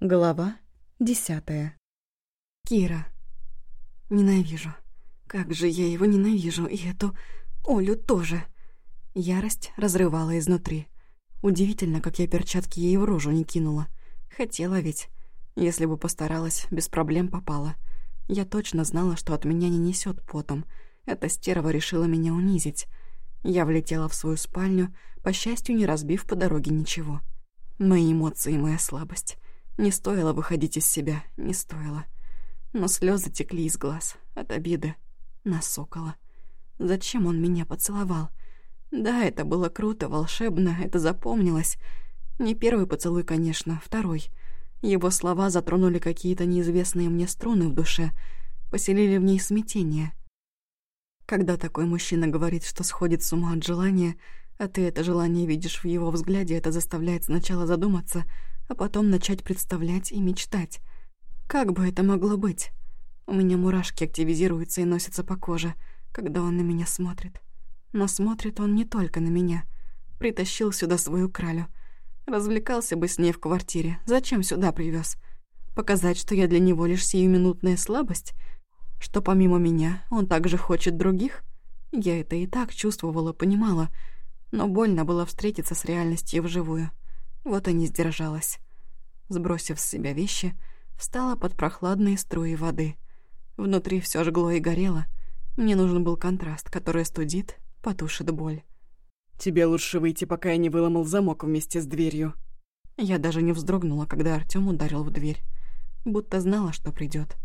Глава десятая. Кира. Ненавижу. Как же я его ненавижу, и эту Олю тоже. Ярость разрывала изнутри. Удивительно, как я перчатки ей в рожу не кинула. Хотела ведь. Если бы постаралась, без проблем попала. Я точно знала, что от меня не несет потом. Эта стерва решила меня унизить. Я влетела в свою спальню, по счастью, не разбив по дороге ничего. Мои эмоции моя слабость. Не стоило выходить из себя, не стоило. Но слезы текли из глаз от обиды на сокола. Зачем он меня поцеловал? Да, это было круто, волшебно, это запомнилось. Не первый поцелуй, конечно, второй. Его слова затронули какие-то неизвестные мне струны в душе, поселили в ней смятение. Когда такой мужчина говорит, что сходит с ума от желания, а ты это желание видишь в его взгляде, это заставляет сначала задуматься — а потом начать представлять и мечтать. Как бы это могло быть? У меня мурашки активизируются и носятся по коже, когда он на меня смотрит. Но смотрит он не только на меня. Притащил сюда свою кралю. Развлекался бы с ней в квартире. Зачем сюда привез? Показать, что я для него лишь сиюминутная слабость? Что помимо меня он также хочет других? Я это и так чувствовала, понимала, но больно было встретиться с реальностью вживую. Вот и не сдержалась. Сбросив с себя вещи, встала под прохладные струи воды. Внутри все жгло и горело. Мне нужен был контраст, который студит, потушит боль. «Тебе лучше выйти, пока я не выломал замок вместе с дверью». Я даже не вздрогнула, когда Артём ударил в дверь. Будто знала, что придет.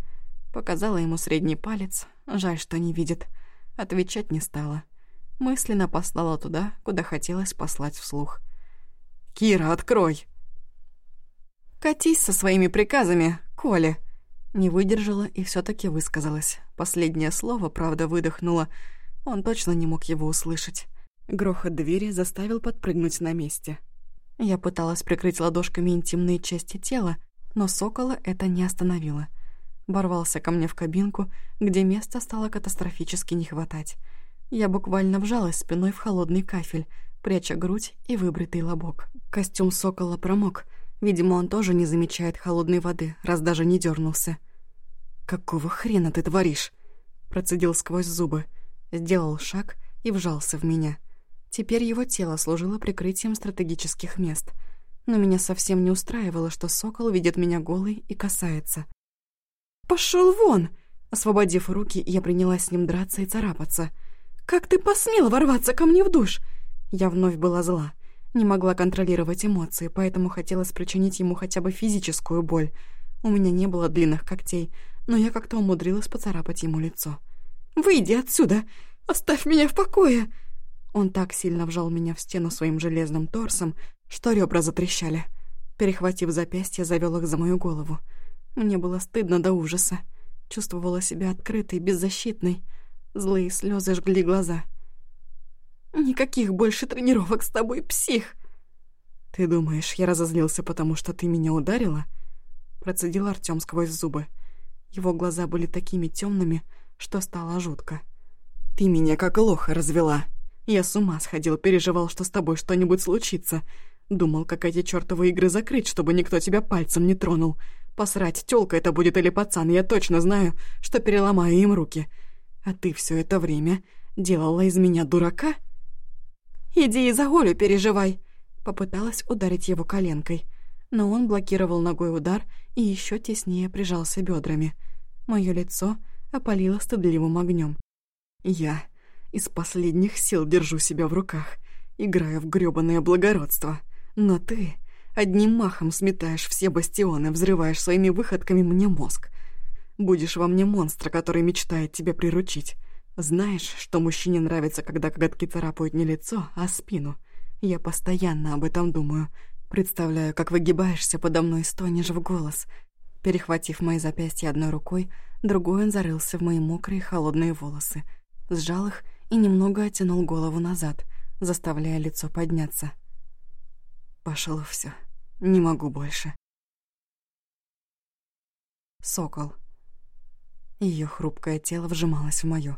Показала ему средний палец, жаль, что не видит. Отвечать не стала. Мысленно послала туда, куда хотелось послать вслух — «Кира, открой!» «Катись со своими приказами, Коля!» Не выдержала и все таки высказалась. Последнее слово, правда, выдохнула. Он точно не мог его услышать. Грохот двери заставил подпрыгнуть на месте. Я пыталась прикрыть ладошками интимные части тела, но сокола это не остановило. Ворвался ко мне в кабинку, где места стало катастрофически не хватать. Я буквально вжалась спиной в холодный кафель, пряча грудь и выбритый лобок. Костюм сокола промок. Видимо, он тоже не замечает холодной воды, раз даже не дернулся. «Какого хрена ты творишь?» Процедил сквозь зубы. Сделал шаг и вжался в меня. Теперь его тело служило прикрытием стратегических мест. Но меня совсем не устраивало, что сокол видит меня голой и касается. «Пошел вон!» Освободив руки, я принялась с ним драться и царапаться. «Как ты посмел ворваться ко мне в душ? Я вновь была зла. Не могла контролировать эмоции, поэтому хотелось причинить ему хотя бы физическую боль. У меня не было длинных когтей, но я как-то умудрилась поцарапать ему лицо. «Выйди отсюда! Оставь меня в покое!» Он так сильно вжал меня в стену своим железным торсом, что ребра затрещали. Перехватив запястье, завел их за мою голову. Мне было стыдно до ужаса. Чувствовала себя открытой, беззащитной. Злые слезы жгли глаза. Никаких больше тренировок с тобой, псих!» «Ты думаешь, я разозлился, потому что ты меня ударила?» Процедил Артём сквозь зубы. Его глаза были такими темными, что стало жутко. «Ты меня как лоха развела. Я с ума сходил, переживал, что с тобой что-нибудь случится. Думал, как эти чёртовы игры закрыть, чтобы никто тебя пальцем не тронул. Посрать, тёлка это будет или пацан, я точно знаю, что переломаю им руки. А ты все это время делала из меня дурака?» «Иди и за Олю переживай!» Попыталась ударить его коленкой, но он блокировал ногой удар и еще теснее прижался бедрами. Мое лицо опалило стыдливым огнем. Я из последних сил держу себя в руках, играя в грёбаное благородство. Но ты одним махом сметаешь все бастионы, взрываешь своими выходками мне мозг. Будешь во мне монстра, который мечтает тебя приручить. Знаешь, что мужчине нравится, когда коготки царапают не лицо, а спину? Я постоянно об этом думаю. Представляю, как выгибаешься подо мной, стонешь в голос. Перехватив мои запястья одной рукой, другой он зарылся в мои мокрые холодные волосы. Сжал их и немного оттянул голову назад, заставляя лицо подняться. Пошло все. Не могу больше. Сокол. Ее хрупкое тело вжималось в моё.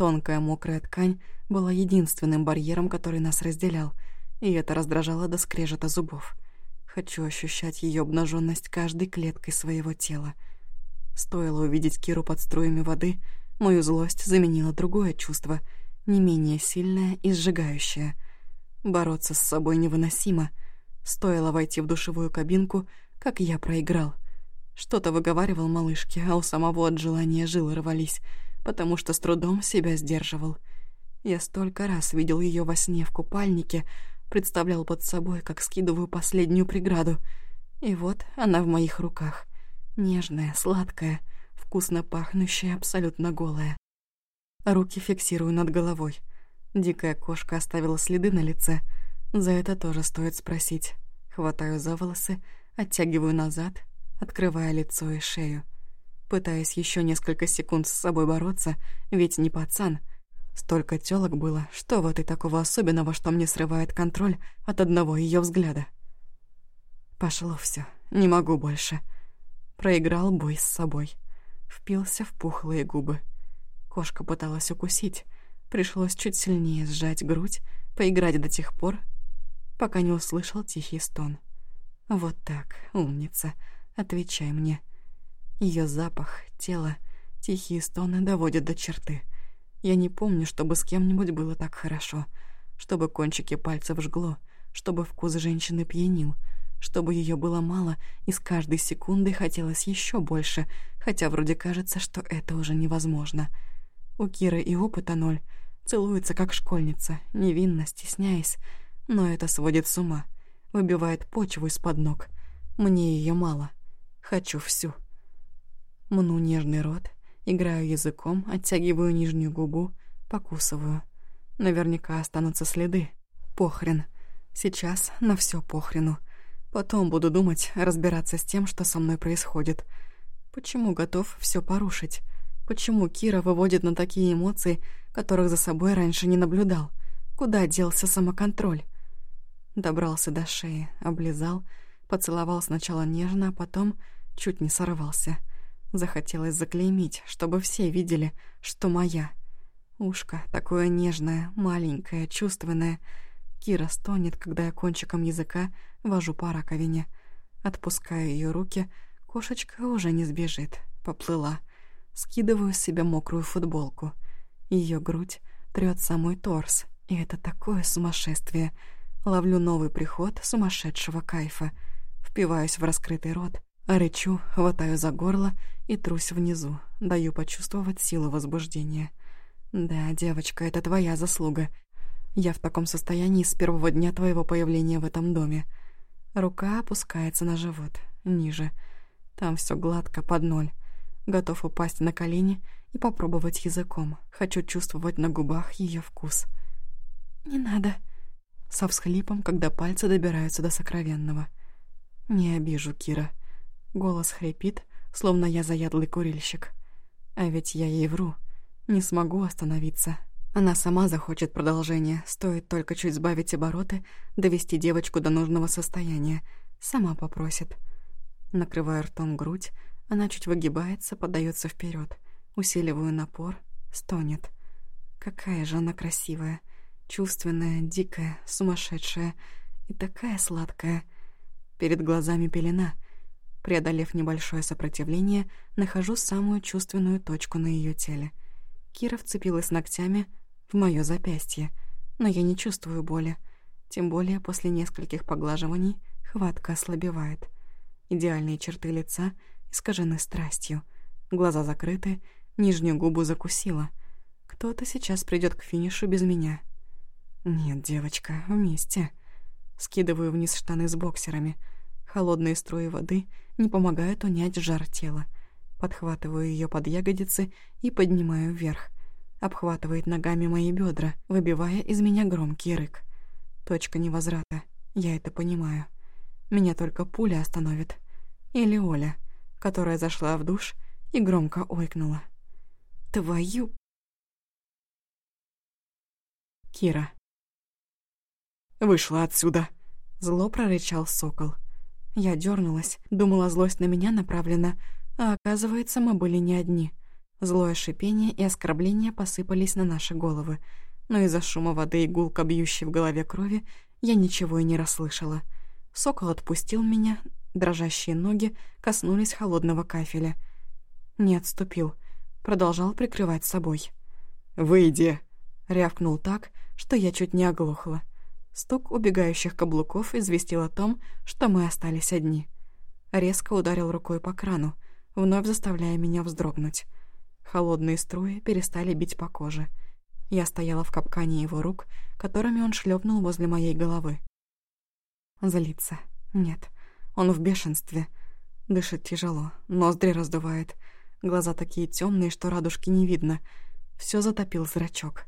Тонкая мокрая ткань была единственным барьером, который нас разделял, и это раздражало до скрежета зубов. Хочу ощущать ее обнаженность каждой клеткой своего тела. Стоило увидеть Киру под струями воды, мою злость заменила другое чувство, не менее сильное и сжигающее. Бороться с собой невыносимо. Стоило войти в душевую кабинку, как я проиграл. Что-то выговаривал малышке, а у самого от желания жилы рвались, потому что с трудом себя сдерживал. Я столько раз видел ее во сне в купальнике, представлял под собой, как скидываю последнюю преграду. И вот она в моих руках. Нежная, сладкая, вкусно пахнущая, абсолютно голая. Руки фиксирую над головой. Дикая кошка оставила следы на лице. За это тоже стоит спросить. Хватаю за волосы, оттягиваю назад, открывая лицо и шею. Пытаясь еще несколько секунд с собой бороться, ведь не пацан. Столько тёлок было, что вот и такого особенного, что мне срывает контроль от одного ее взгляда. Пошло все, не могу больше. Проиграл бой с собой. Впился в пухлые губы. Кошка пыталась укусить. Пришлось чуть сильнее сжать грудь, поиграть до тех пор, пока не услышал тихий стон. Вот так, умница, отвечай мне. Ее запах, тело, тихие стоны доводят до черты. Я не помню, чтобы с кем-нибудь было так хорошо, чтобы кончики пальцев жгло, чтобы вкус женщины пьянил, чтобы ее было мало, и с каждой секундой хотелось еще больше, хотя вроде кажется, что это уже невозможно. У Киры и опыта ноль, целуется как школьница, невинно, стесняясь, но это сводит с ума, выбивает почву из-под ног. Мне ее мало. Хочу всю. Мну нежный рот, играю языком, оттягиваю нижнюю губу, покусываю. Наверняка останутся следы. Похрен. Сейчас на все похрену. Потом буду думать, разбираться с тем, что со мной происходит. Почему готов все порушить? Почему Кира выводит на такие эмоции, которых за собой раньше не наблюдал? Куда делся самоконтроль? Добрался до шеи, облизал, поцеловал сначала нежно, а потом чуть не сорвался. Захотелось заклеймить, чтобы все видели, что моя. Ушко такое нежное, маленькое, чувственное. Кира стонет, когда я кончиком языка вожу по раковине. Отпускаю ее руки, кошечка уже не сбежит, поплыла. Скидываю с себя мокрую футболку. Ее грудь трёт самый торс, и это такое сумасшествие — Ловлю новый приход сумасшедшего кайфа. Впиваюсь в раскрытый рот, рычу, хватаю за горло и трусь внизу, даю почувствовать силу возбуждения. «Да, девочка, это твоя заслуга. Я в таком состоянии с первого дня твоего появления в этом доме». Рука опускается на живот, ниже. Там все гладко, под ноль. Готов упасть на колени и попробовать языком. Хочу чувствовать на губах ее вкус. «Не надо», со всхлипом, когда пальцы добираются до сокровенного. «Не обижу, Кира». Голос хрипит, словно я заядлый курильщик. А ведь я ей вру. Не смогу остановиться. Она сама захочет продолжения, стоит только чуть сбавить обороты, довести девочку до нужного состояния. Сама попросит. Накрывая ртом грудь, она чуть выгибается, подается вперед. Усиливаю напор, стонет. Какая же она красивая чувственная, дикая, сумасшедшая и такая сладкая. Перед глазами пелена. Преодолев небольшое сопротивление, нахожу самую чувственную точку на ее теле. Кира вцепилась ногтями в мое запястье, но я не чувствую боли. Тем более после нескольких поглаживаний хватка ослабевает. Идеальные черты лица искажены страстью. Глаза закрыты, нижнюю губу закусила. Кто-то сейчас придет к финишу без меня. «Нет, девочка, вместе». Скидываю вниз штаны с боксерами. Холодные струи воды не помогают унять жар тела. Подхватываю ее под ягодицы и поднимаю вверх. Обхватывает ногами мои бедра, выбивая из меня громкий рык. Точка невозврата. Я это понимаю. Меня только пуля остановит. Или Оля, которая зашла в душ и громко ойкнула. «Твою...» Кира. Вышла отсюда!» Зло прорычал сокол. Я дернулась, думала, злость на меня направлена, а оказывается, мы были не одни. Злое шипение и оскорбления посыпались на наши головы, но из-за шума воды и гулка, бьющей в голове крови, я ничего и не расслышала. Сокол отпустил меня, дрожащие ноги коснулись холодного кафеля. Не отступил, продолжал прикрывать собой. «Выйди!» — рявкнул так, что я чуть не оглохла. Стук убегающих каблуков известил о том, что мы остались одни. Резко ударил рукой по крану, вновь заставляя меня вздрогнуть. Холодные струи перестали бить по коже. Я стояла в капкане его рук, которыми он шлепнул возле моей головы. Злится. Нет, он в бешенстве. Дышит тяжело, ноздри раздувает. Глаза такие темные, что радужки не видно. Все затопил зрачок.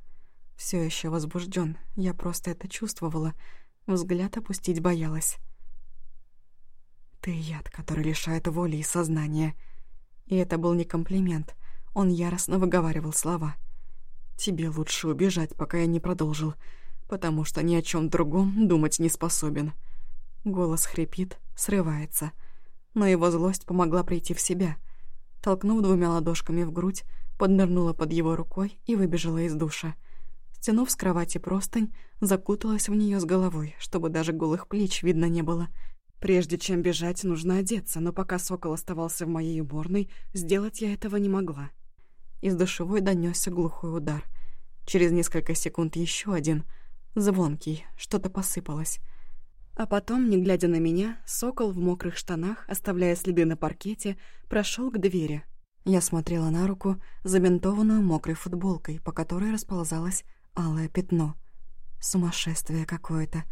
Все еще возбужден. Я просто это чувствовала. Взгляд опустить боялась. Ты яд, который лишает воли и сознания. И это был не комплимент. Он яростно выговаривал слова. Тебе лучше убежать, пока я не продолжил, потому что ни о чем другом думать не способен. Голос хрипит, срывается. Но его злость помогла прийти в себя. Толкнув двумя ладошками в грудь, поднырнула под его рукой и выбежала из душа. Стянув с кровати простынь, закуталась в нее с головой, чтобы даже голых плеч видно не было. Прежде чем бежать, нужно одеться, но пока сокол оставался в моей уборной, сделать я этого не могла. Из душевой донесся глухой удар. Через несколько секунд еще один, звонкий, что-то посыпалось. А потом, не глядя на меня, сокол в мокрых штанах, оставляя следы на паркете, прошел к двери. Я смотрела на руку, забинтованную мокрой футболкой, по которой расползалось алое пятно. Сумасшествие какое-то.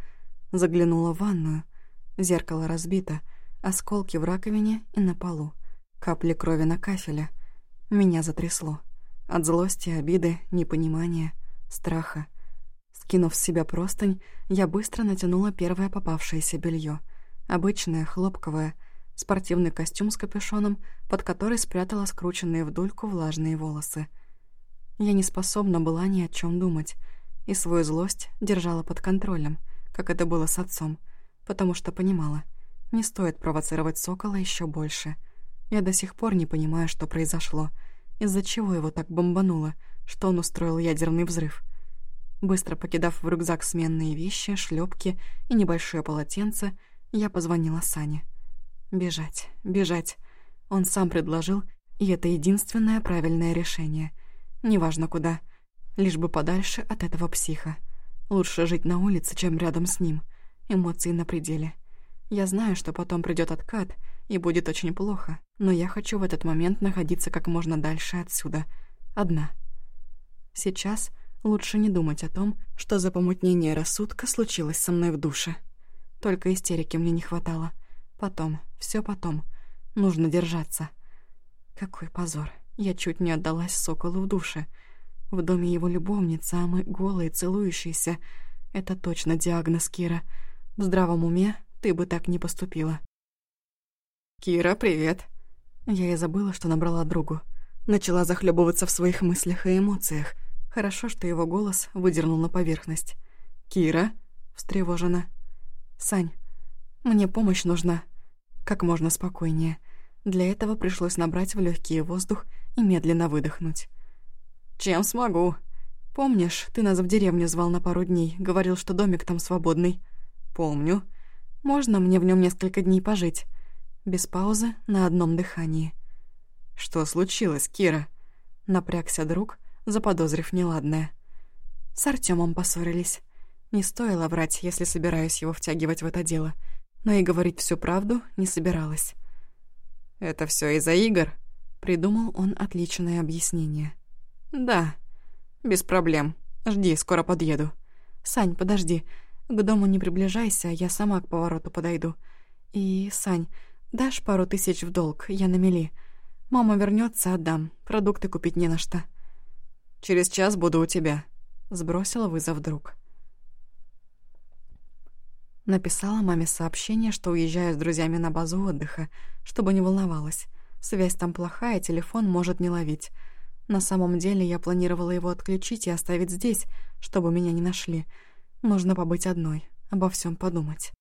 Заглянула в ванную. Зеркало разбито, осколки в раковине и на полу. Капли крови на кафеле. Меня затрясло. От злости, обиды, непонимания, страха. Скинув с себя простынь, я быстро натянула первое попавшееся белье. Обычное, хлопковое, спортивный костюм с капюшоном, под который спрятала скрученные в дульку влажные волосы. Я не способна была ни о чем думать, и свою злость держала под контролем, как это было с отцом, потому что понимала, не стоит провоцировать сокола еще больше. Я до сих пор не понимаю, что произошло, из-за чего его так бомбануло, что он устроил ядерный взрыв. Быстро покидав в рюкзак сменные вещи, шлепки и небольшое полотенце, я позвонила Сане. Бежать, бежать. Он сам предложил, и это единственное правильное решение — Неважно куда. Лишь бы подальше от этого психа. Лучше жить на улице, чем рядом с ним. Эмоции на пределе. Я знаю, что потом придет откат, и будет очень плохо, но я хочу в этот момент находиться как можно дальше отсюда. Одна. Сейчас лучше не думать о том, что за помутнение рассудка случилось со мной в душе. Только истерики мне не хватало. Потом, все потом. Нужно держаться. Какой позор. Я чуть не отдалась Соколу в душе. В доме его любовница, а мы голые, целующиеся. Это точно диагноз, Кира. В здравом уме ты бы так не поступила. «Кира, привет!» Я и забыла, что набрала другу. Начала захлебываться в своих мыслях и эмоциях. Хорошо, что его голос выдернул на поверхность. «Кира?» — встревожена. «Сань, мне помощь нужна. Как можно спокойнее. Для этого пришлось набрать в легкий воздух и медленно выдохнуть. «Чем смогу?» «Помнишь, ты нас в деревню звал на пару дней, говорил, что домик там свободный?» «Помню». «Можно мне в нем несколько дней пожить?» Без паузы, на одном дыхании. «Что случилось, Кира?» Напрягся друг, заподозрив неладное. С Артемом поссорились. Не стоило врать, если собираюсь его втягивать в это дело. Но и говорить всю правду не собиралась. «Это все из-за игр?» Придумал он отличное объяснение. «Да, без проблем. Жди, скоро подъеду». «Сань, подожди. К дому не приближайся, я сама к повороту подойду. И, Сань, дашь пару тысяч в долг, я на мели. Мама вернется, отдам. Продукты купить не на что». «Через час буду у тебя», — сбросила вызов друг. Написала маме сообщение, что уезжаю с друзьями на базу отдыха, чтобы не волновалась. Связь там плохая, телефон может не ловить. На самом деле я планировала его отключить и оставить здесь, чтобы меня не нашли. Нужно побыть одной, обо всем подумать.